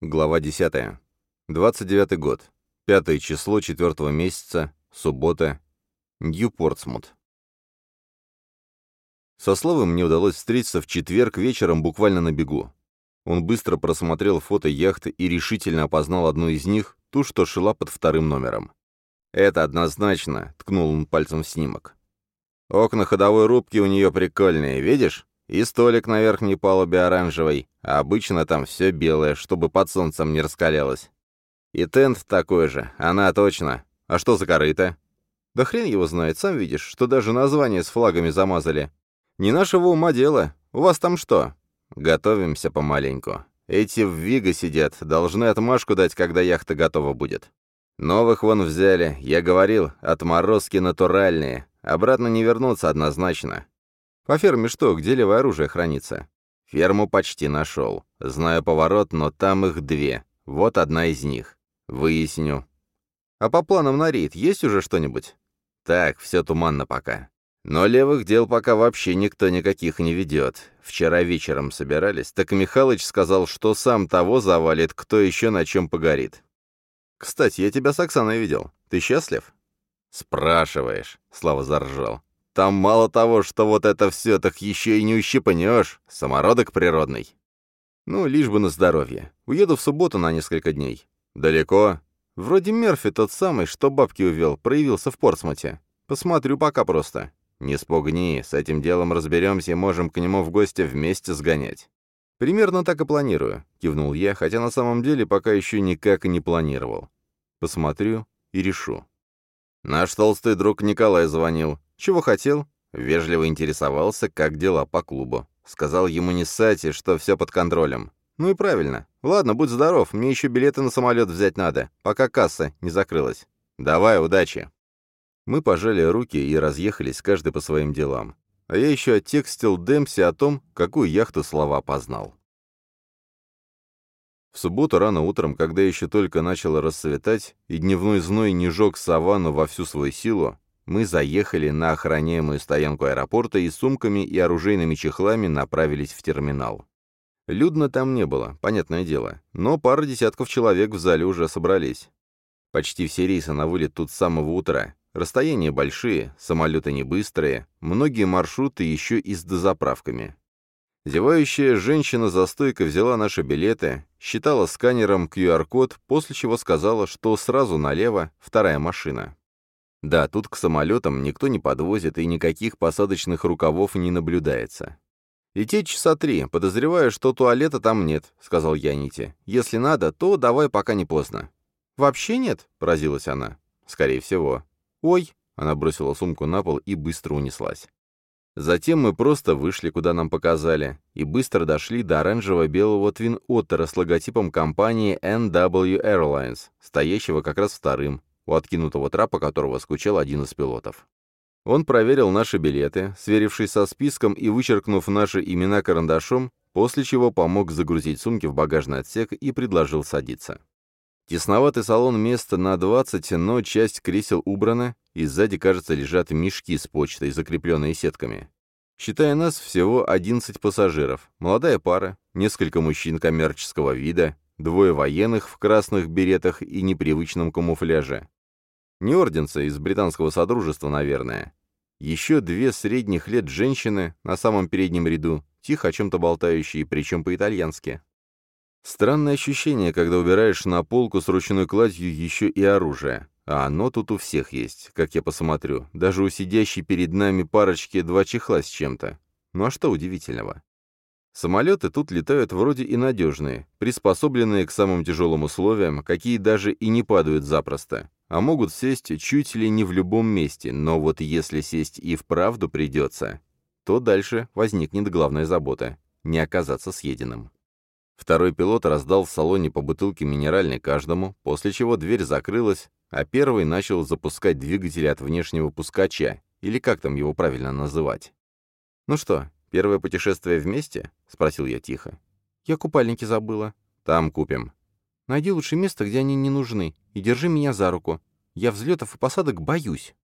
Глава 10. 29 год. Пятое число четвертого месяца. Суббота. Нью-Портсмут. Со Славой мне удалось встретиться в четверг вечером буквально на бегу. Он быстро просмотрел фото яхты и решительно опознал одну из них, ту, что шла под вторым номером. «Это однозначно», — ткнул он пальцем в снимок. «Окна ходовой рубки у нее прикольные, видишь? И столик на верхней палубе оранжевый, а обычно там все белое, чтобы под солнцем не раскалялось. И тент такой же, она точно. А что за корыто? Да хрен его знает, сам видишь, что даже название с флагами замазали. Не нашего ума дело. У вас там что? Готовимся помаленьку. Эти в Виго сидят, должны отмашку дать, когда яхта готова будет. Новых вон взяли, я говорил, отморозки натуральные. Обратно не вернуться однозначно. «По ферме что, где левое оружие хранится?» «Ферму почти нашел. Знаю поворот, но там их две. Вот одна из них. Выясню». «А по планам на рейд есть уже что-нибудь?» «Так, все туманно пока. Но левых дел пока вообще никто никаких не ведет. Вчера вечером собирались, так Михалыч сказал, что сам того завалит, кто еще на чем погорит. «Кстати, я тебя с Оксаной видел. Ты счастлив?» «Спрашиваешь», — Слава заржал. Там мало того, что вот это все, так еще и не ущипнешь. Самородок природный. Ну, лишь бы на здоровье. Уеду в субботу на несколько дней. Далеко? Вроде Мерфи тот самый, что бабки увел, проявился в Портсмуте. Посмотрю пока просто. Не спугни, с этим делом разберемся и можем к нему в гости вместе сгонять. Примерно так и планирую, кивнул я, хотя на самом деле пока еще никак и не планировал. Посмотрю и решу. Наш толстый друг Николай звонил. Чего хотел? Вежливо интересовался, как дела по клубу. Сказал ему не ссать, что все под контролем. Ну и правильно. Ладно, будь здоров, мне еще билеты на самолет взять надо, пока касса не закрылась. Давай, удачи. Мы пожали руки и разъехались, каждый по своим делам. А я еще оттекстил Демпси о том, какую яхту Слова познал. В субботу рано утром, когда еще только начало рассветать, и дневной зной не жег саванну во всю свою силу, мы заехали на охраняемую стоянку аэропорта и сумками и оружейными чехлами направились в терминал. Людно там не было, понятное дело, но пара десятков человек в зале уже собрались. Почти все рейсы на вылет тут с самого утра. Расстояния большие, самолеты не быстрые, многие маршруты еще и с дозаправками. Зевающая женщина за стойкой взяла наши билеты, считала сканером QR-код, после чего сказала, что сразу налево вторая машина. Да, тут к самолетам никто не подвозит и никаких посадочных рукавов не наблюдается. «Идти часа три, подозреваю, что туалета там нет», — сказал я Ните. «Если надо, то давай пока не поздно». «Вообще нет?» — поразилась она. «Скорее всего». «Ой!» — она бросила сумку на пол и быстро унеслась. Затем мы просто вышли, куда нам показали, и быстро дошли до оранжево-белого Otter с логотипом компании NW Airlines, стоящего как раз вторым, у откинутого трапа которого скучал один из пилотов. Он проверил наши билеты, сверившись со списком и вычеркнув наши имена карандашом, после чего помог загрузить сумки в багажный отсек и предложил садиться. Тесноватый салон места на 20, но часть кресел убрана, и сзади, кажется, лежат мешки с почтой, закрепленные сетками. Считая нас, всего 11 пассажиров, молодая пара, несколько мужчин коммерческого вида, двое военных в красных беретах и непривычном камуфляже, не орденца из британского содружества, наверное. Еще две средних лет женщины на самом переднем ряду, тихо о чем-то болтающие, причем по-итальянски. Странное ощущение, когда убираешь на полку с ручной кладью еще и оружие. А оно тут у всех есть, как я посмотрю. Даже у сидящей перед нами парочки два чехла с чем-то. Ну а что удивительного? Самолеты тут летают вроде и надежные, приспособленные к самым тяжелым условиям, какие даже и не падают запросто а могут сесть чуть ли не в любом месте, но вот если сесть и вправду придется, то дальше возникнет главная забота — не оказаться съеденным. Второй пилот раздал в салоне по бутылке минеральной каждому, после чего дверь закрылась, а первый начал запускать двигатели от внешнего пускача, или как там его правильно называть. «Ну что, первое путешествие вместе?» — спросил я тихо. «Я купальники забыла». «Там купим», Найди лучше место, где они не нужны, и держи меня за руку. Я взлетов и посадок боюсь».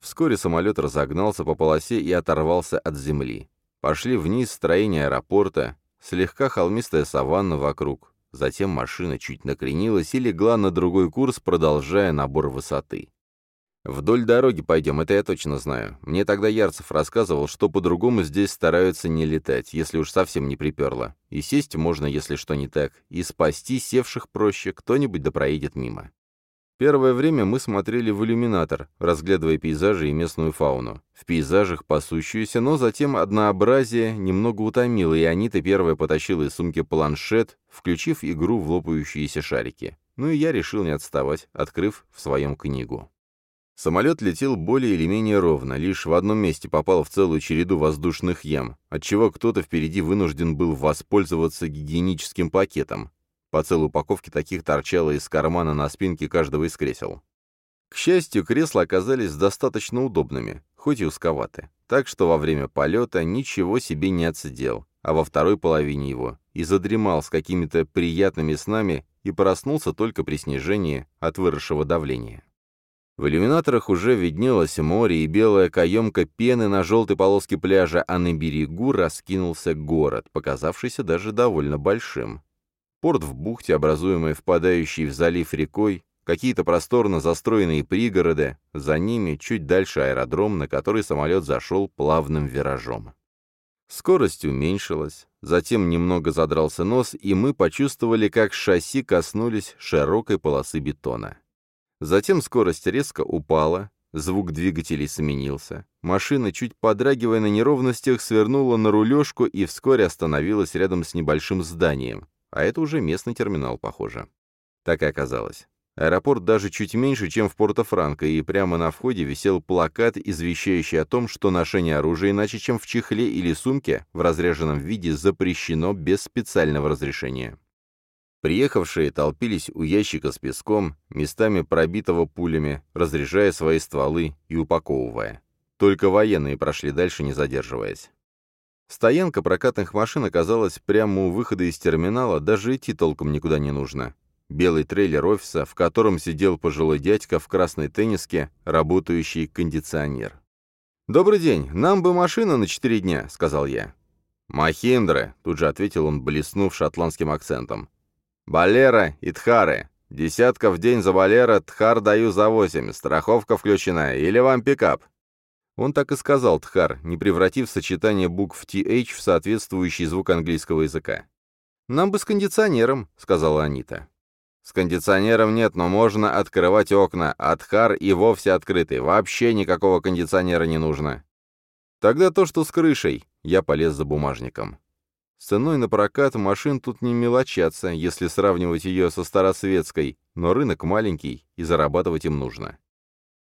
Вскоре самолет разогнался по полосе и оторвался от земли. Пошли вниз строение аэропорта, слегка холмистая саванна вокруг. Затем машина чуть накренилась и легла на другой курс, продолжая набор высоты. «Вдоль дороги пойдем, это я точно знаю. Мне тогда Ярцев рассказывал, что по-другому здесь стараются не летать, если уж совсем не приперло. И сесть можно, если что не так, и спасти севших проще, кто-нибудь да проедет мимо». Первое время мы смотрели в иллюминатор, разглядывая пейзажи и местную фауну. В пейзажах пасущуюся, но затем однообразие немного утомило, и Анита первая потащила из сумки планшет, включив игру в лопающиеся шарики. Ну и я решил не отставать, открыв в своем книгу. Самолет летел более или менее ровно, лишь в одном месте попал в целую череду воздушных ям, отчего кто-то впереди вынужден был воспользоваться гигиеническим пакетом. По целой упаковке таких торчало из кармана на спинке каждого из кресел. К счастью, кресла оказались достаточно удобными, хоть и узковаты, так что во время полета ничего себе не отсидел, а во второй половине его и задремал с какими-то приятными снами и проснулся только при снижении от выросшего давления. В иллюминаторах уже виднелось море и белая каемка пены на желтой полоске пляжа, а на берегу раскинулся город, показавшийся даже довольно большим. Порт в бухте, образуемый впадающей в залив рекой, какие-то просторно застроенные пригороды, за ними чуть дальше аэродром, на который самолет зашел плавным виражом. Скорость уменьшилась, затем немного задрался нос, и мы почувствовали, как шасси коснулись широкой полосы бетона. Затем скорость резко упала, звук двигателей сменился. Машина, чуть подрагивая на неровностях, свернула на рулежку и вскоре остановилась рядом с небольшим зданием. А это уже местный терминал, похоже. Так и оказалось. Аэропорт даже чуть меньше, чем в Порто-Франко, и прямо на входе висел плакат, извещающий о том, что ношение оружия иначе, чем в чехле или сумке, в разряженном виде запрещено без специального разрешения. Приехавшие толпились у ящика с песком, местами пробитого пулями, разряжая свои стволы и упаковывая. Только военные прошли дальше, не задерживаясь. Стоянка прокатных машин оказалась прямо у выхода из терминала, даже идти толком никуда не нужно. Белый трейлер офиса, в котором сидел пожилой дядька в красной тенниске, работающий кондиционер. «Добрый день, нам бы машина на четыре дня», — сказал я. «Махиндра», — тут же ответил он, блеснув шотландским акцентом. Балера и Тхары. Десятка в день за Балера, Тхар даю за восемь, страховка включена, или вам пикап?» Он так и сказал Тхар, не превратив сочетание букв TH в соответствующий звук английского языка. «Нам бы с кондиционером», — сказала Анита. «С кондиционером нет, но можно открывать окна, а Тхар и вовсе открытый, вообще никакого кондиционера не нужно». «Тогда то, что с крышей», — я полез за бумажником. С ценой на прокат машин тут не мелочатся, если сравнивать ее со старосветской, но рынок маленький, и зарабатывать им нужно.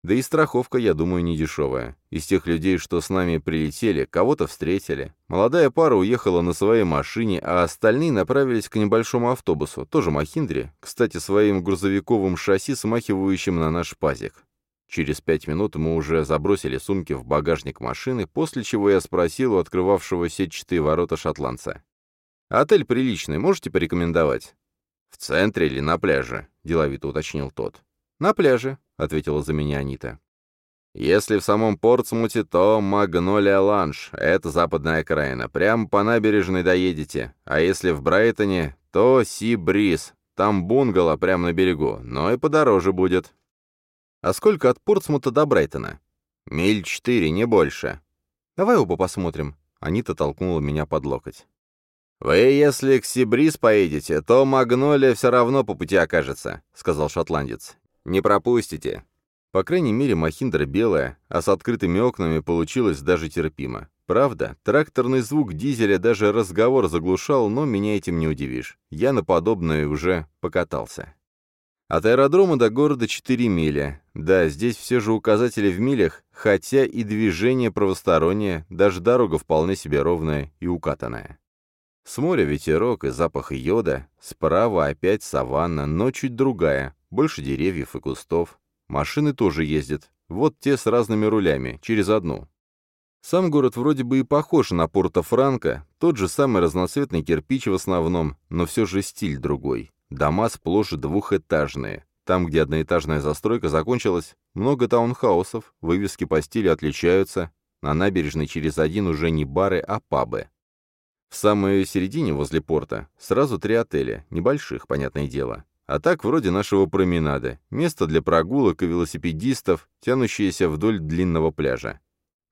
Да и страховка, я думаю, не дешевая. Из тех людей, что с нами прилетели, кого-то встретили. Молодая пара уехала на своей машине, а остальные направились к небольшому автобусу, тоже Махиндре, кстати, своим грузовиковым шасси, смахивающим на наш пазик. Через пять минут мы уже забросили сумки в багажник машины, после чего я спросил у открывавшего сетчатые ворота шотландца. «Отель приличный, можете порекомендовать?» «В центре или на пляже?» — деловито уточнил тот. «На пляже», — ответила за меня Анита. «Если в самом Портсмуте, то Магнолия Ланж, это западная окраина, прямо по набережной доедете, а если в Брайтоне, то Си Бриз, там бунгало прямо на берегу, но и подороже будет». «А сколько от Портсмута до Брайтона?» «Миль четыре, не больше». «Давай оба посмотрим». Анита толкнула меня под локоть. «Вы, если к Сибрис поедете, то Магнолия все равно по пути окажется», — сказал шотландец. «Не пропустите». По крайней мере, Махиндра белая, а с открытыми окнами получилось даже терпимо. Правда, тракторный звук дизеля даже разговор заглушал, но меня этим не удивишь. Я на подобное уже покатался. От аэродрома до города 4 мили. Да, здесь все же указатели в милях, хотя и движение правостороннее, даже дорога вполне себе ровная и укатанная. С моря ветерок и запах йода, справа опять саванна, но чуть другая, больше деревьев и кустов. Машины тоже ездят, вот те с разными рулями, через одну. Сам город вроде бы и похож на Порто-Франко, тот же самый разноцветный кирпич в основном, но все же стиль другой. Дома сплошь двухэтажные. Там, где одноэтажная застройка закончилась, много таунхаусов, вывески по стилю отличаются. На набережной через один уже не бары, а пабы. В самой середине, возле порта, сразу три отеля, небольших, понятное дело. А так вроде нашего променада, место для прогулок и велосипедистов, тянущееся вдоль длинного пляжа.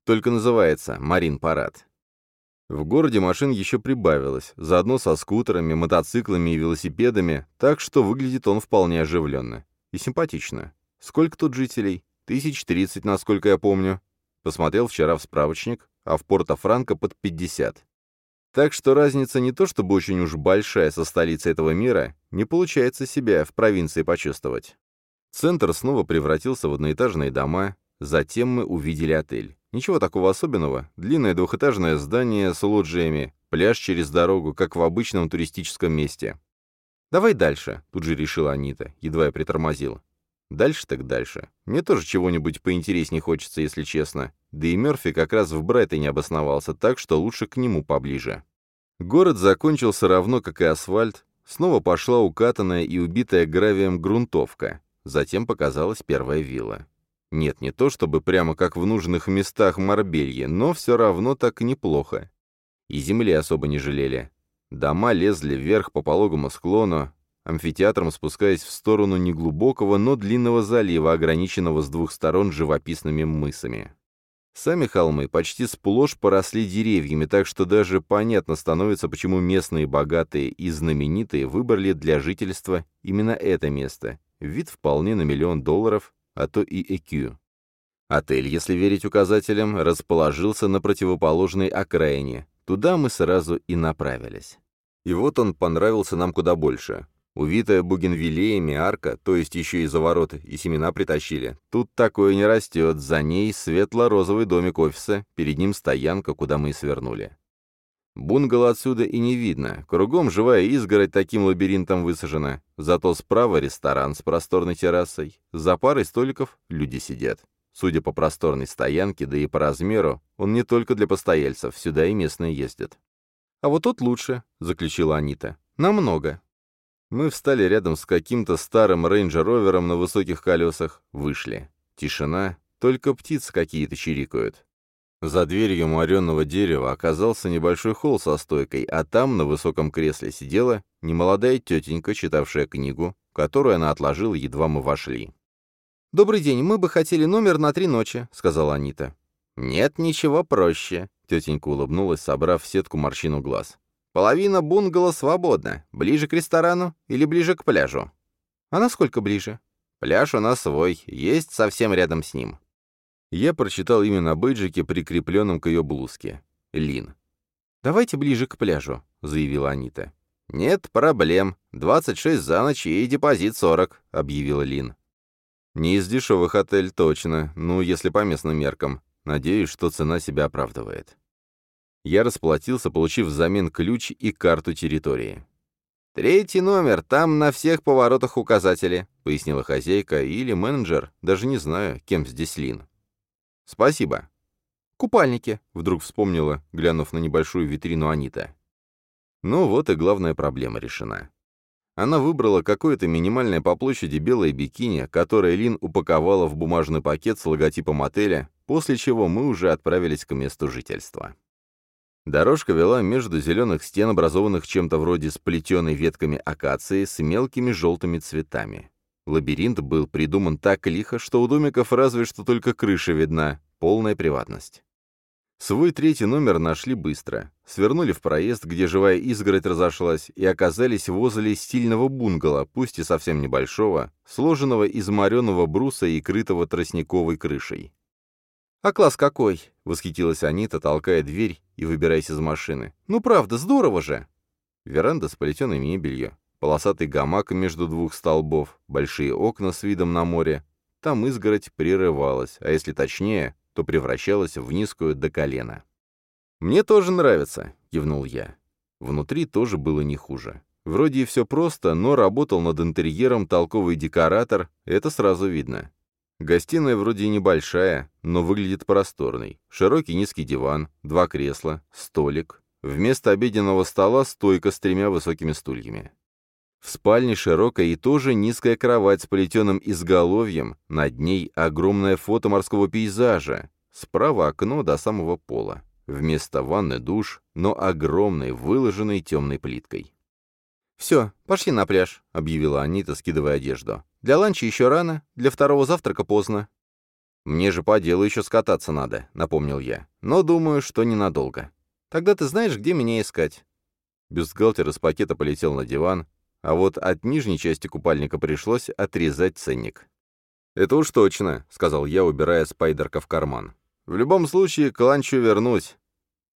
Только называется «Марин Парад». В городе машин еще прибавилось, заодно со скутерами, мотоциклами и велосипедами, так что выглядит он вполне оживленно. И симпатично. Сколько тут жителей? Тысяч тридцать, насколько я помню. Посмотрел вчера в справочник, а в Порто-Франко под пятьдесят. Так что разница не то чтобы очень уж большая со столицей этого мира, не получается себя в провинции почувствовать. Центр снова превратился в одноэтажные дома, затем мы увидели отель. Ничего такого особенного. Длинное двухэтажное здание с лоджиями, пляж через дорогу, как в обычном туристическом месте. «Давай дальше», — тут же решила Анита, едва я притормозил. Дальше так дальше. Мне тоже чего-нибудь поинтереснее хочется, если честно. Да и Мёрфи как раз в Брайтоне обосновался, так что лучше к нему поближе. Город закончился равно, как и асфальт. Снова пошла укатанная и убитая гравием грунтовка. Затем показалась первая вилла. Нет, не то чтобы прямо как в нужных местах Марбелье, но все равно так неплохо. И земли особо не жалели. Дома лезли вверх по пологому склону, амфитеатром спускаясь в сторону неглубокого, но длинного залива, ограниченного с двух сторон живописными мысами. Сами холмы почти сплошь поросли деревьями, так что даже понятно становится, почему местные богатые и знаменитые выбрали для жительства именно это место. Вид вполне на миллион долларов, а то и ЭКЮ. Отель, если верить указателям, расположился на противоположной окраине. Туда мы сразу и направились. И вот он понравился нам куда больше. Увитая бугенвиллеями арка, то есть еще и за ворот, и семена притащили. Тут такое не растет, за ней светло-розовый домик офиса, перед ним стоянка, куда мы и свернули. Бунгало отсюда и не видно, кругом живая изгородь таким лабиринтом высажена, зато справа ресторан с просторной террасой, за парой столиков люди сидят. Судя по просторной стоянке, да и по размеру, он не только для постояльцев, сюда и местные ездят. «А вот тут лучше», — заключила Анита. «Намного». Мы встали рядом с каким-то старым рейнджер-ровером на высоких колесах, вышли. Тишина, только птицы какие-то чирикают. За дверью моренного дерева оказался небольшой холл со стойкой, а там на высоком кресле сидела немолодая тетенька, читавшая книгу, которую она отложила, едва мы вошли. «Добрый день, мы бы хотели номер на три ночи», — сказала Анита. «Нет ничего проще», — тетенька улыбнулась, собрав в сетку морщину глаз. Половина бунгало свободна. Ближе к ресторану или ближе к пляжу? А насколько ближе? Пляж у нас свой, есть совсем рядом с ним. Я прочитал имя на бейджике, прикрепленном к ее блузке. Лин. «Давайте ближе к пляжу», — заявила Анита. «Нет проблем. 26 за ночь и депозит 40», — объявила Лин. «Не из дешевых отель, точно. Ну, если по местным меркам. Надеюсь, что цена себя оправдывает». Я расплатился, получив взамен ключ и карту территории. «Третий номер, там на всех поворотах указатели», — пояснила хозяйка или менеджер, даже не знаю, кем здесь Лин. «Спасибо». «Купальники», — вдруг вспомнила, глянув на небольшую витрину Анита. Ну вот и главная проблема решена. Она выбрала какое-то минимальное по площади белое бикини, которое Лин упаковала в бумажный пакет с логотипом отеля, после чего мы уже отправились к месту жительства. Дорожка вела между зеленых стен, образованных чем-то вроде сплетенной ветками акации с мелкими желтыми цветами. Лабиринт был придуман так лихо, что у домиков разве что только крыша видна, полная приватность. Свой третий номер нашли быстро. Свернули в проезд, где живая изгородь разошлась, и оказались возле стильного бунгало, пусть и совсем небольшого, сложенного из мореного бруса и крытого тростниковой крышей. «А класс какой!» — восхитилась Анита, толкая дверь и выбираясь из машины. «Ну правда, здорово же!» Веранда с плетеной мебелью, полосатый гамак между двух столбов, большие окна с видом на море. Там изгородь прерывалась, а если точнее, то превращалась в низкую до колена. «Мне тоже нравится», — кивнул я. Внутри тоже было не хуже. Вроде и все просто, но работал над интерьером толковый декоратор, это сразу видно. Гостиная вроде небольшая, но выглядит просторной. Широкий низкий диван, два кресла, столик. Вместо обеденного стола стойка с тремя высокими стульями. В спальне широкая и тоже низкая кровать с плетеным изголовьем, над ней огромное фото морского пейзажа. Справа окно до самого пола. Вместо ванны душ, но огромный, выложенный темной плиткой. «Все, пошли на пляж», — объявила Анита, скидывая одежду. «Для ланча еще рано, для второго завтрака поздно». «Мне же по делу еще скататься надо», — напомнил я. «Но думаю, что ненадолго». «Тогда ты знаешь, где меня искать». Бюстгальтер из пакета полетел на диван, а вот от нижней части купальника пришлось отрезать ценник. «Это уж точно», — сказал я, убирая спайдерка в карман. «В любом случае, к ланчу вернусь.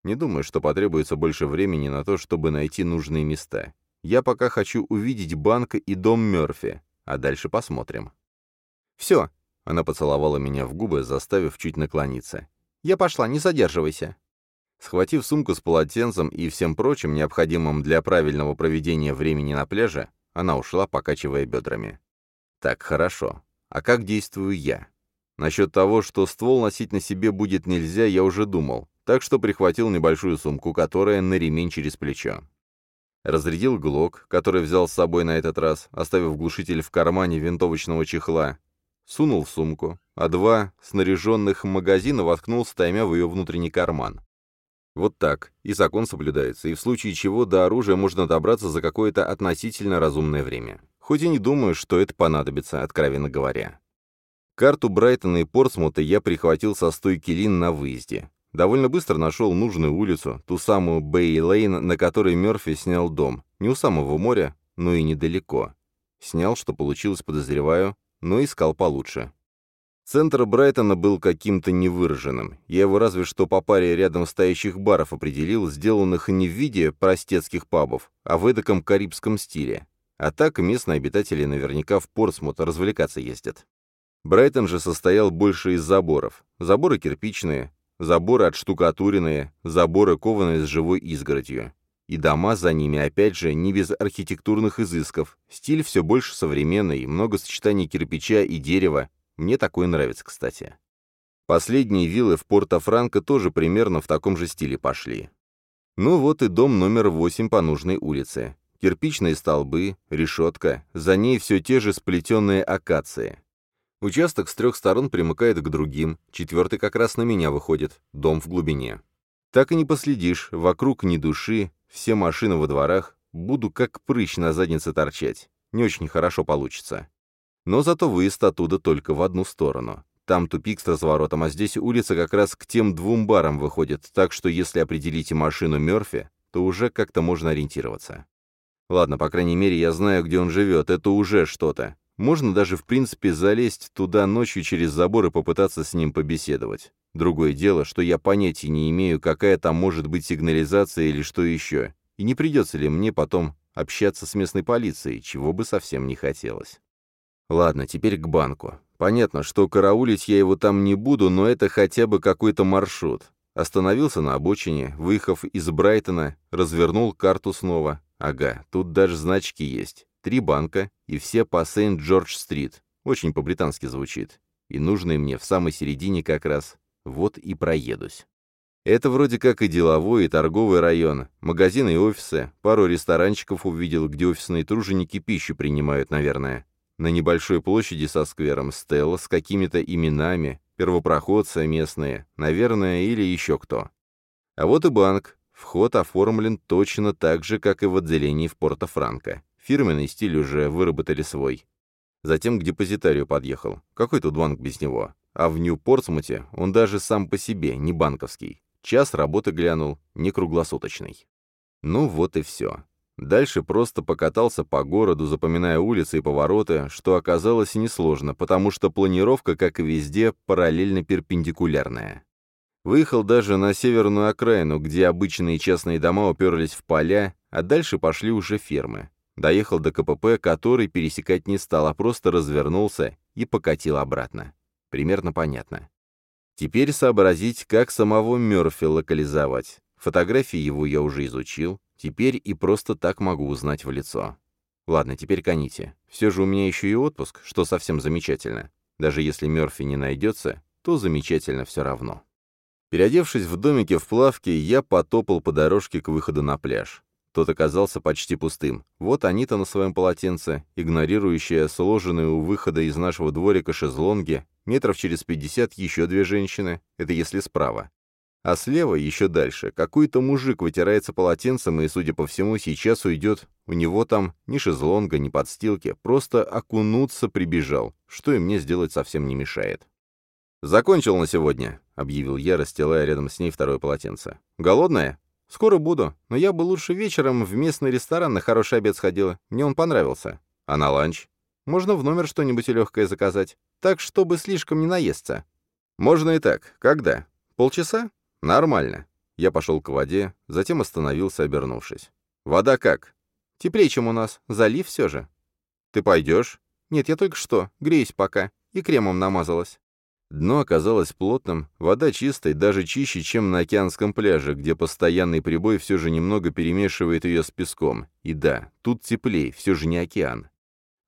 Не думаю, что потребуется больше времени на то, чтобы найти нужные места. Я пока хочу увидеть банк и дом Мёрфи, а дальше посмотрим». «Все», — она поцеловала меня в губы, заставив чуть наклониться. «Я пошла, не задерживайся». Схватив сумку с полотенцем и всем прочим, необходимым для правильного проведения времени на пляже, она ушла, покачивая бедрами. «Так, хорошо. А как действую я?» Насчет того, что ствол носить на себе будет нельзя, я уже думал, так что прихватил небольшую сумку, которая на ремень через плечо. Разрядил глок, который взял с собой на этот раз, оставив глушитель в кармане винтовочного чехла, сунул в сумку, а два снаряженных магазина воткнул, стаймя в ее внутренний карман. Вот так, и закон соблюдается, и в случае чего до оружия можно добраться за какое-то относительно разумное время. Хоть и не думаю, что это понадобится, откровенно говоря. Карту Брайтона и Портсмута я прихватил со стойки Лин на выезде. Довольно быстро нашел нужную улицу, ту самую Бэй-Лейн, на которой Мёрфи снял дом. Не у самого моря, но и недалеко. Снял, что получилось, подозреваю, но искал получше. Центр Брайтона был каким-то невыраженным. Я его разве что по паре рядом стоящих баров определил, сделанных не в виде простецких пабов, а в эдаком карибском стиле. А так местные обитатели наверняка в Портсмут развлекаться ездят. Брайтон же состоял больше из заборов. Заборы кирпичные, заборы отштукатуренные, заборы кованые с живой изгородью. И дома за ними, опять же, не без архитектурных изысков. Стиль все больше современный, много сочетаний кирпича и дерева. Мне такое нравится, кстати. Последние виллы в Порто-Франко тоже примерно в таком же стиле пошли. Ну вот и дом номер 8 по нужной улице. Кирпичные столбы, решетка, за ней все те же сплетенные акации. Участок с трех сторон примыкает к другим, четвертый как раз на меня выходит, дом в глубине. Так и не последишь, вокруг ни души, все машины во дворах, буду как прыщ на заднице торчать. Не очень хорошо получится. Но зато выезд оттуда только в одну сторону. Там тупик с разворотом, а здесь улица как раз к тем двум барам выходит, так что если определите машину Мёрфи, то уже как-то можно ориентироваться. Ладно, по крайней мере, я знаю, где он живет, это уже что-то. Можно даже, в принципе, залезть туда ночью через забор и попытаться с ним побеседовать. Другое дело, что я понятия не имею, какая там может быть сигнализация или что еще, и не придется ли мне потом общаться с местной полицией, чего бы совсем не хотелось. Ладно, теперь к банку. Понятно, что караулить я его там не буду, но это хотя бы какой-то маршрут. Остановился на обочине, выехав из Брайтона, развернул карту снова. Ага, тут даже значки есть. Три банка, и все по Сент-Джордж-стрит. Очень по-британски звучит. И нужные мне в самой середине как раз. Вот и проедусь. Это вроде как и деловой, и торговый район, магазины и офисы, пару ресторанчиков увидел, где офисные труженики пищу принимают, наверное. На небольшой площади со сквером стелла с какими-то именами, первопроходцы местные, наверное, или еще кто. А вот и банк. Вход оформлен точно так же, как и в отделении в Порто-Франко. Фирменный стиль уже выработали свой. Затем к депозитарию подъехал. Какой тут банк без него? А в Нью-Портсмуте он даже сам по себе, не банковский. Час работы глянул, не круглосуточный. Ну вот и все. Дальше просто покатался по городу, запоминая улицы и повороты, что оказалось несложно, потому что планировка, как и везде, параллельно перпендикулярная. Выехал даже на северную окраину, где обычные частные дома уперлись в поля, а дальше пошли уже фермы. Доехал до КПП, который пересекать не стал, а просто развернулся и покатил обратно. Примерно понятно. Теперь сообразить, как самого Мёрфи локализовать. Фотографии его я уже изучил, теперь и просто так могу узнать в лицо. Ладно, теперь коните. Все же у меня еще и отпуск, что совсем замечательно. Даже если Мёрфи не найдется, то замечательно все равно. Переодевшись в домике в плавке, я потопал по дорожке к выходу на пляж. Тот оказался почти пустым. Вот Анита на своем полотенце, игнорирующая сложенные у выхода из нашего дворика шезлонги, метров через пятьдесят еще две женщины, это если справа. А слева, еще дальше, какой-то мужик вытирается полотенцем и, судя по всему, сейчас уйдет. У него там ни шезлонга, ни подстилки, просто окунуться прибежал, что и мне сделать совсем не мешает. «Закончил на сегодня», — объявил я, расстилая рядом с ней второе полотенце. «Голодная?» «Скоро буду, но я бы лучше вечером в местный ресторан на хороший обед сходила. Мне он понравился. А на ланч? Можно в номер что-нибудь легкое заказать, так, чтобы слишком не наесться». «Можно и так. Когда? Полчаса? Нормально». Я пошел к воде, затем остановился, обернувшись. «Вода как?» «Теплее, чем у нас. Залив все же». «Ты пойдешь?» «Нет, я только что. Греюсь пока. И кремом намазалась». Дно оказалось плотным, вода чистой, даже чище, чем на океанском пляже, где постоянный прибой все же немного перемешивает ее с песком. И да, тут теплее, все же не океан.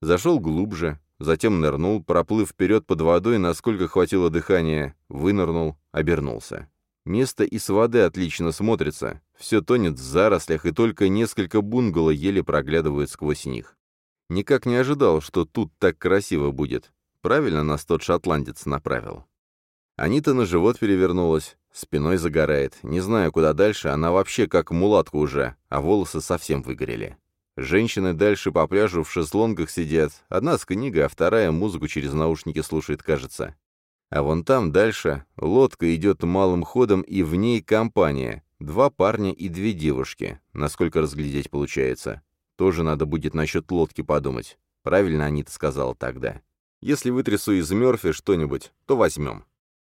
Зашел глубже, затем нырнул, проплыв вперед под водой, насколько хватило дыхания, вынырнул, обернулся. Место и с воды отлично смотрится, все тонет в зарослях, и только несколько бунгало еле проглядывают сквозь них. Никак не ожидал, что тут так красиво будет. Правильно нас тот шотландец направил. Анита на живот перевернулась, спиной загорает. Не знаю, куда дальше, она вообще как мулатка уже, а волосы совсем выгорели. Женщины дальше по пляжу в шезлонгах сидят. Одна с книгой, а вторая музыку через наушники слушает, кажется. А вон там дальше лодка идет малым ходом, и в ней компания. Два парня и две девушки, насколько разглядеть получается. Тоже надо будет насчет лодки подумать. Правильно Анита сказала тогда. Если вытрясу из Мёрфи что-нибудь, то возьмем.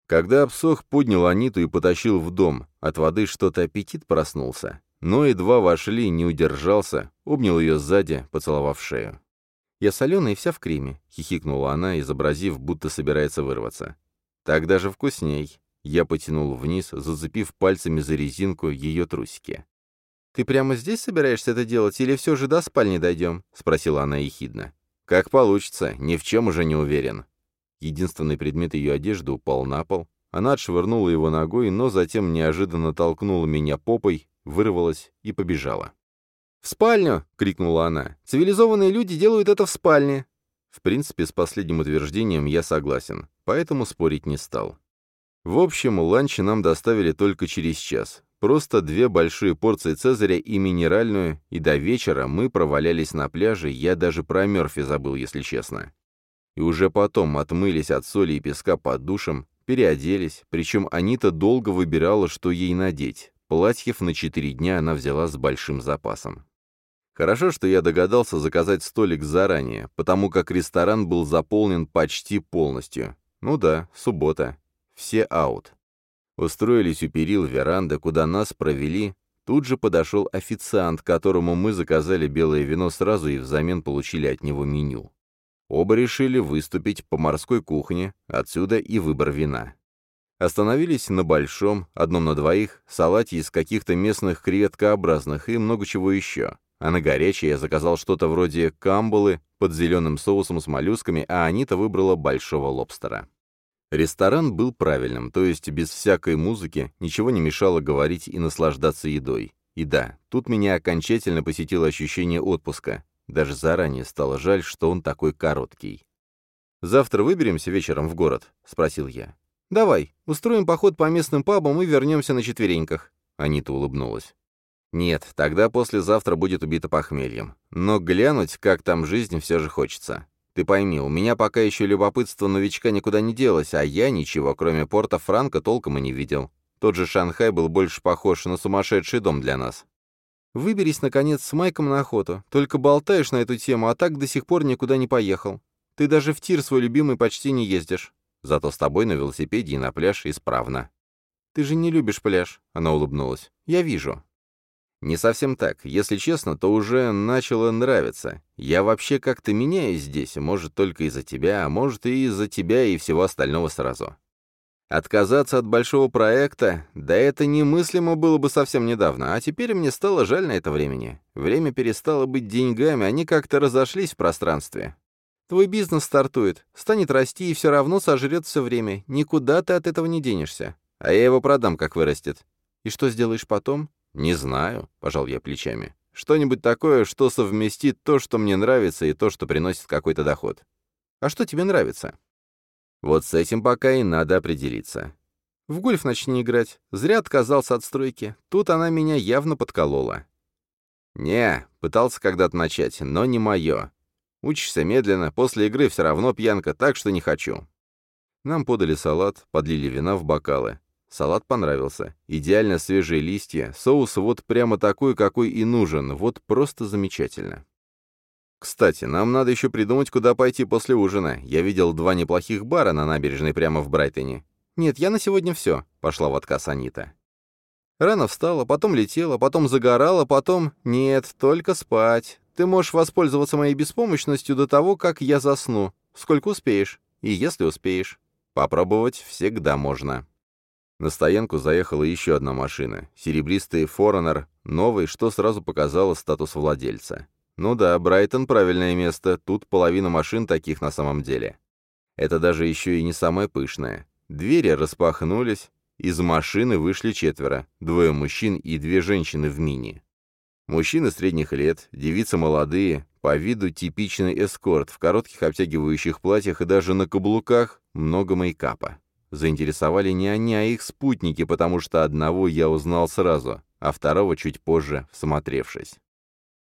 Когда обсох, поднял Аниту и потащил в дом. От воды что-то аппетит проснулся. Но едва вошли, не удержался, обнял ее сзади, поцеловав шею. «Я соленая и вся в креме», — хихикнула она, изобразив, будто собирается вырваться. «Так даже вкусней». Я потянул вниз, зацепив пальцами за резинку ее трусики. «Ты прямо здесь собираешься это делать, или все же до спальни дойдем?» — спросила она ехидно. «Как получится, ни в чем уже не уверен». Единственный предмет ее одежды упал на пол. Она отшвырнула его ногой, но затем неожиданно толкнула меня попой, вырвалась и побежала. «В спальню!» — крикнула она. «Цивилизованные люди делают это в спальне!» В принципе, с последним утверждением я согласен, поэтому спорить не стал. В общем, ланч нам доставили только через час. Просто две большие порции цезаря и минеральную, и до вечера мы провалялись на пляже, я даже про Мёрфи забыл, если честно. И уже потом отмылись от соли и песка под душем, переоделись, причем Анита долго выбирала, что ей надеть. Платьев на четыре дня она взяла с большим запасом. Хорошо, что я догадался заказать столик заранее, потому как ресторан был заполнен почти полностью. Ну да, суббота. Все аут. Устроились у перил веранды, куда нас провели. Тут же подошел официант, которому мы заказали белое вино сразу и взамен получили от него меню. Оба решили выступить по морской кухне, отсюда и выбор вина. Остановились на большом, одном на двоих, салате из каких-то местных креветкообразных и много чего еще. А на горячее я заказал что-то вроде камбалы под зеленым соусом с моллюсками, а Анита выбрала большого лобстера. Ресторан был правильным, то есть без всякой музыки, ничего не мешало говорить и наслаждаться едой. И да, тут меня окончательно посетило ощущение отпуска. Даже заранее стало жаль, что он такой короткий. «Завтра выберемся вечером в город?» — спросил я. «Давай, устроим поход по местным пабам и вернемся на четвереньках». Анита улыбнулась. «Нет, тогда послезавтра будет убито похмельем. Но глянуть, как там жизнь, все же хочется. Ты пойми, у меня пока еще любопытство новичка никуда не делось, а я ничего, кроме порта Франка, толком и не видел. Тот же Шанхай был больше похож на сумасшедший дом для нас. Выберись, наконец, с Майком на охоту. Только болтаешь на эту тему, а так до сих пор никуда не поехал. Ты даже в тир свой любимый почти не ездишь. Зато с тобой на велосипеде и на пляж исправно. Ты же не любишь пляж, она улыбнулась. Я вижу. Не совсем так. Если честно, то уже начало нравиться. Я вообще как-то меняюсь здесь, может, только из-за тебя, а может, и из-за тебя и всего остального сразу. Отказаться от большого проекта, да это немыслимо было бы совсем недавно, а теперь мне стало жаль на это времени. Время перестало быть деньгами, они как-то разошлись в пространстве. Твой бизнес стартует, станет расти и все равно сожрет все время. Никуда ты от этого не денешься. А я его продам, как вырастет. И что сделаешь потом? «Не знаю», — пожал я плечами. «Что-нибудь такое, что совместит то, что мне нравится, и то, что приносит какой-то доход». «А что тебе нравится?» «Вот с этим пока и надо определиться». В гольф начни играть. Зря отказался от стройки. Тут она меня явно подколола. «Не, пытался когда-то начать, но не мое. Учишься медленно, после игры все равно пьянка, так что не хочу». Нам подали салат, подлили вина в бокалы. Салат понравился. Идеально свежие листья, соус вот прямо такой, какой и нужен, вот просто замечательно. Кстати, нам надо еще придумать, куда пойти после ужина. Я видел два неплохих бара на набережной прямо в Брайтоне. Нет, я на сегодня все, пошла в отказ Анита. Рано встала, потом летела, потом загорала, потом... Нет, только спать. Ты можешь воспользоваться моей беспомощностью до того, как я засну. Сколько успеешь. И если успеешь. Попробовать всегда можно. На стоянку заехала еще одна машина. Серебристый Форенер, новый, что сразу показало статус владельца. Ну да, Брайтон — правильное место, тут половина машин таких на самом деле. Это даже еще и не самое пышное. Двери распахнулись, из машины вышли четверо, двое мужчин и две женщины в мини. Мужчины средних лет, девицы молодые, по виду типичный эскорт, в коротких обтягивающих платьях и даже на каблуках много мейкапа. Заинтересовали не они, а их спутники, потому что одного я узнал сразу, а второго чуть позже, всмотревшись.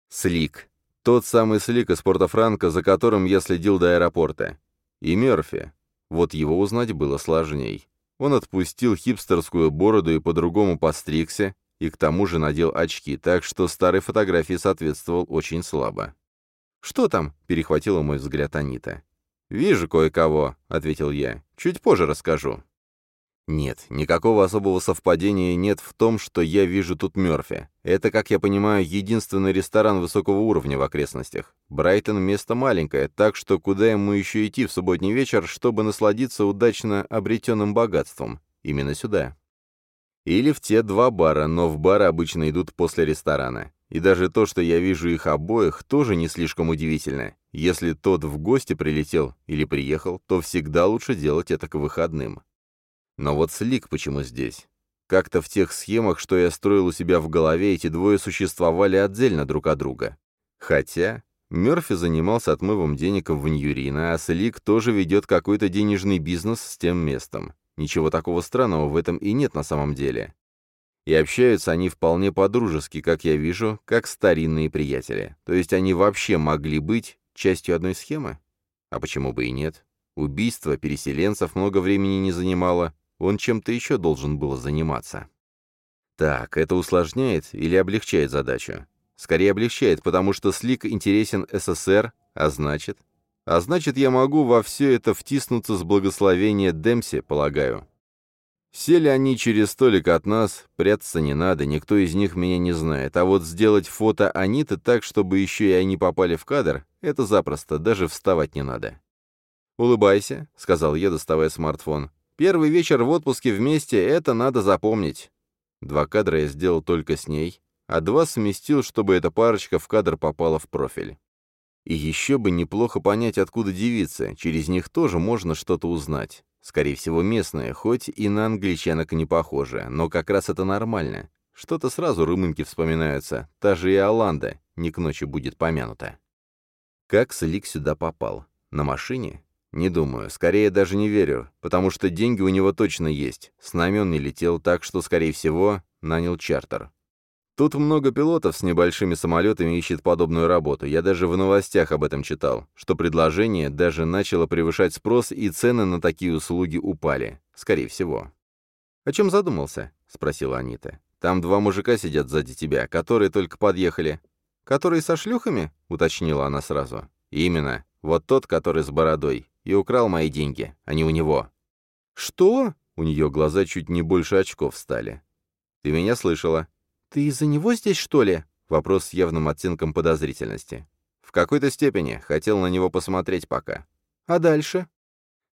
Слик. Тот самый Слик из Порто-Франко, за которым я следил до аэропорта. И Мёрфи. Вот его узнать было сложней. Он отпустил хипстерскую бороду и по-другому постригся, и к тому же надел очки, так что старой фотографии соответствовал очень слабо. «Что там?» — перехватила мой взгляд Анита. «Вижу кое-кого», — ответил я. «Чуть позже расскажу». Нет, никакого особого совпадения нет в том, что я вижу тут Мёрфи. Это, как я понимаю, единственный ресторан высокого уровня в окрестностях. Брайтон — место маленькое, так что куда ему еще идти в субботний вечер, чтобы насладиться удачно обретенным богатством? Именно сюда. Или в те два бара, но в бары обычно идут после ресторана. И даже то, что я вижу их обоих, тоже не слишком удивительно. Если тот в гости прилетел или приехал, то всегда лучше делать это к выходным. Но вот Слик почему здесь? Как-то в тех схемах, что я строил у себя в голове, эти двое существовали отдельно друг от друга. Хотя Мёрфи занимался отмывом денег в Ньюрина, а Слик тоже ведет какой-то денежный бизнес с тем местом. Ничего такого странного в этом и нет на самом деле. И общаются они вполне по-дружески, как я вижу, как старинные приятели. То есть они вообще могли быть частью одной схемы? А почему бы и нет? Убийство переселенцев много времени не занимало, он чем-то еще должен был заниматься. Так, это усложняет или облегчает задачу? Скорее облегчает, потому что Слик интересен СССР, а значит... А значит, я могу во все это втиснуться с благословения Демси, полагаю. Сели они через столик от нас, прятаться не надо, никто из них меня не знает, а вот сделать фото Аниты так, чтобы еще и они попали в кадр, это запросто, даже вставать не надо. «Улыбайся», — сказал я, доставая смартфон. Первый вечер в отпуске вместе — это надо запомнить. Два кадра я сделал только с ней, а два сместил, чтобы эта парочка в кадр попала в профиль. И еще бы неплохо понять, откуда девицы, через них тоже можно что-то узнать. Скорее всего, местные, хоть и на англичанок не похожи, но как раз это нормально. Что-то сразу румынки вспоминаются, та же и Оланда не к ночи будет помянута. Как Слик сюда попал? На машине? «Не думаю. Скорее даже не верю, потому что деньги у него точно есть. С нами он не летел, так что, скорее всего, нанял чартер. Тут много пилотов с небольшими самолетами ищет подобную работу. Я даже в новостях об этом читал, что предложение даже начало превышать спрос, и цены на такие услуги упали. Скорее всего. «О чем задумался?» — спросила Анита. «Там два мужика сидят сзади тебя, которые только подъехали». «Которые со шлюхами?» — уточнила она сразу. «Именно. Вот тот, который с бородой и украл мои деньги, а не у него». «Что?» — у нее глаза чуть не больше очков стали. «Ты меня слышала?» «Ты из-за него здесь, что ли?» Вопрос с явным оттенком подозрительности. «В какой-то степени. Хотел на него посмотреть пока». «А дальше?»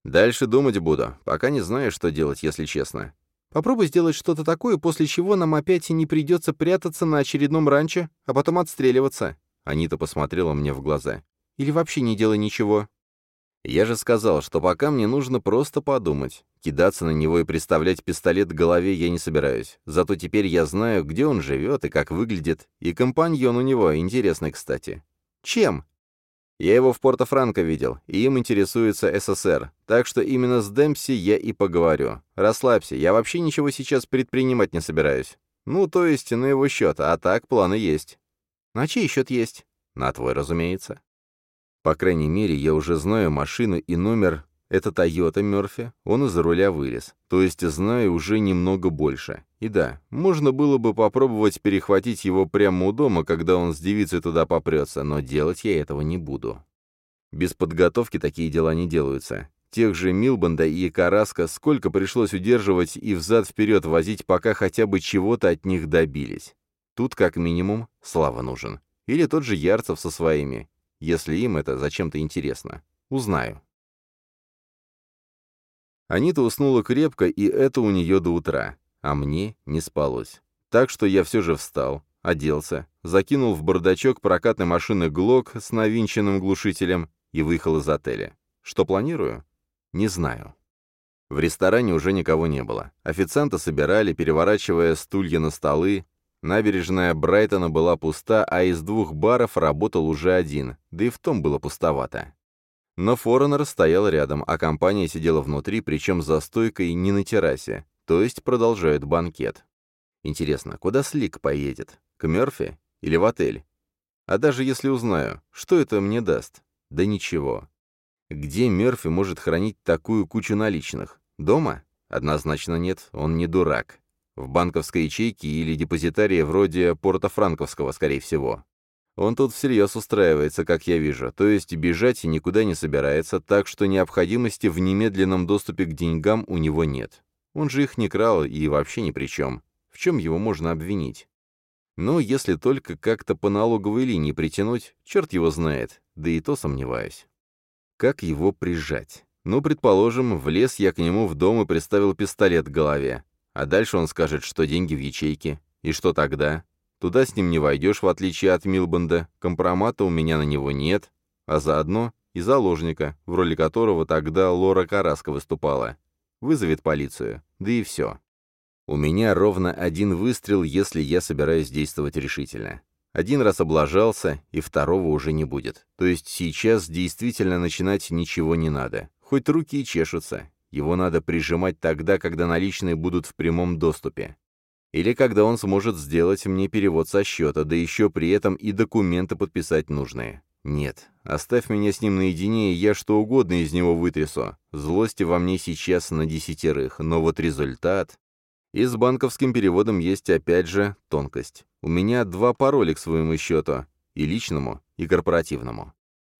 «Дальше думать буду. Пока не знаю, что делать, если честно. Попробуй сделать что-то такое, после чего нам опять и не придется прятаться на очередном ранче, а потом отстреливаться». Анита посмотрела мне в глаза. «Или вообще не делай ничего». Я же сказал, что пока мне нужно просто подумать. Кидаться на него и представлять пистолет в голове я не собираюсь. Зато теперь я знаю, где он живет и как выглядит, и компаньон у него интересный, кстати. Чем? Я его в Порто-Франко видел, и им интересуется СССР, так что именно с Демпси я и поговорю. Расслабься, я вообще ничего сейчас предпринимать не собираюсь. Ну, то есть на его счет, а так планы есть. На чей счет есть? На твой, разумеется. По крайней мере, я уже знаю машину и номер. Это Тойота Мёрфи, он из-за руля вылез. То есть знаю уже немного больше. И да, можно было бы попробовать перехватить его прямо у дома, когда он с девицей туда попрется, но делать я этого не буду. Без подготовки такие дела не делаются. Тех же Милбанда и Караска сколько пришлось удерживать и взад-вперед возить, пока хотя бы чего-то от них добились. Тут как минимум слава нужен. Или тот же Ярцев со своими, если им это зачем-то интересно. Узнаю. Анита уснула крепко, и это у нее до утра, а мне не спалось. Так что я все же встал, оделся, закинул в бардачок прокатной машины «Глок» с навинченным глушителем и выехал из отеля. Что планирую? Не знаю. В ресторане уже никого не было. Официанты собирали, переворачивая стулья на столы. Набережная Брайтона была пуста, а из двух баров работал уже один, да и в том было пустовато. Но Форенер стоял рядом, а компания сидела внутри, причем за стойкой не на террасе, то есть продолжают банкет. Интересно, куда Слик поедет? К Мёрфи или в отель? А даже если узнаю, что это мне даст? Да ничего. Где Мёрфи может хранить такую кучу наличных? Дома? Однозначно нет, он не дурак. В банковской ячейке или депозитарии вроде Порто-Франковского, скорее всего. Он тут всерьез устраивается, как я вижу, то есть бежать и никуда не собирается, так что необходимости в немедленном доступе к деньгам у него нет. Он же их не крал и вообще ни при чем. В чем его можно обвинить? Но если только как-то по налоговой линии притянуть, черт его знает, да и то сомневаюсь. Как его прижать? Ну, предположим, влез я к нему в дом и приставил пистолет к голове. А дальше он скажет, что деньги в ячейке. И что тогда? Туда с ним не войдешь, в отличие от Милбанда, компромата у меня на него нет, а заодно и заложника, в роли которого тогда Лора Караска выступала. Вызовет полицию, да и все. У меня ровно один выстрел, если я собираюсь действовать решительно. Один раз облажался, и второго уже не будет. То есть сейчас действительно начинать ничего не надо. Хоть руки и чешутся. Его надо прижимать тогда, когда наличные будут в прямом доступе. Или когда он сможет сделать мне перевод со счета, да еще при этом и документы подписать нужные. Нет, оставь меня с ним наедине, и я что угодно из него вытрясу. Злости во мне сейчас на десятерых, но вот результат... И с банковским переводом есть опять же тонкость. У меня два пароля к своему счету, и личному, и корпоративному.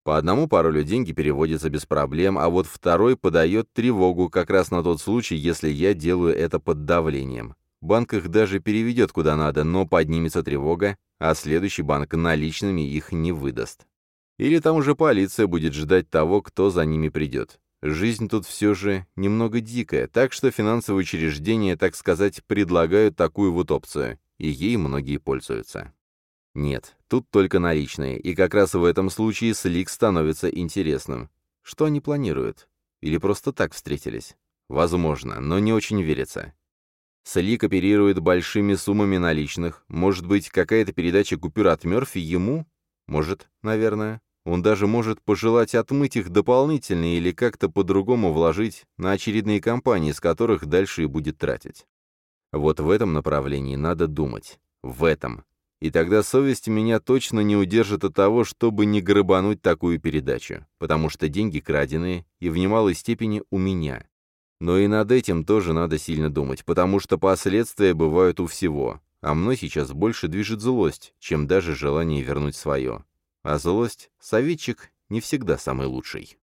По одному паролю деньги переводятся без проблем, а вот второй подает тревогу как раз на тот случай, если я делаю это под давлением. Банк их даже переведет куда надо, но поднимется тревога, а следующий банк наличными их не выдаст. Или там уже полиция будет ждать того, кто за ними придет. Жизнь тут все же немного дикая, так что финансовые учреждения, так сказать, предлагают такую вот опцию, и ей многие пользуются. Нет, тут только наличные, и как раз в этом случае слик становится интересным. Что они планируют? Или просто так встретились? Возможно, но не очень верится. Слик оперирует большими суммами наличных. Может быть, какая-то передача купюр от Мёрфи ему? Может, наверное. Он даже может пожелать отмыть их дополнительно или как-то по-другому вложить на очередные компании, с которых дальше и будет тратить. Вот в этом направлении надо думать. В этом. И тогда совесть меня точно не удержит от того, чтобы не грабануть такую передачу, потому что деньги краденые и в немалой степени у меня. Но и над этим тоже надо сильно думать, потому что последствия бывают у всего, а мной сейчас больше движет злость, чем даже желание вернуть свое. А злость, советчик, не всегда самый лучший.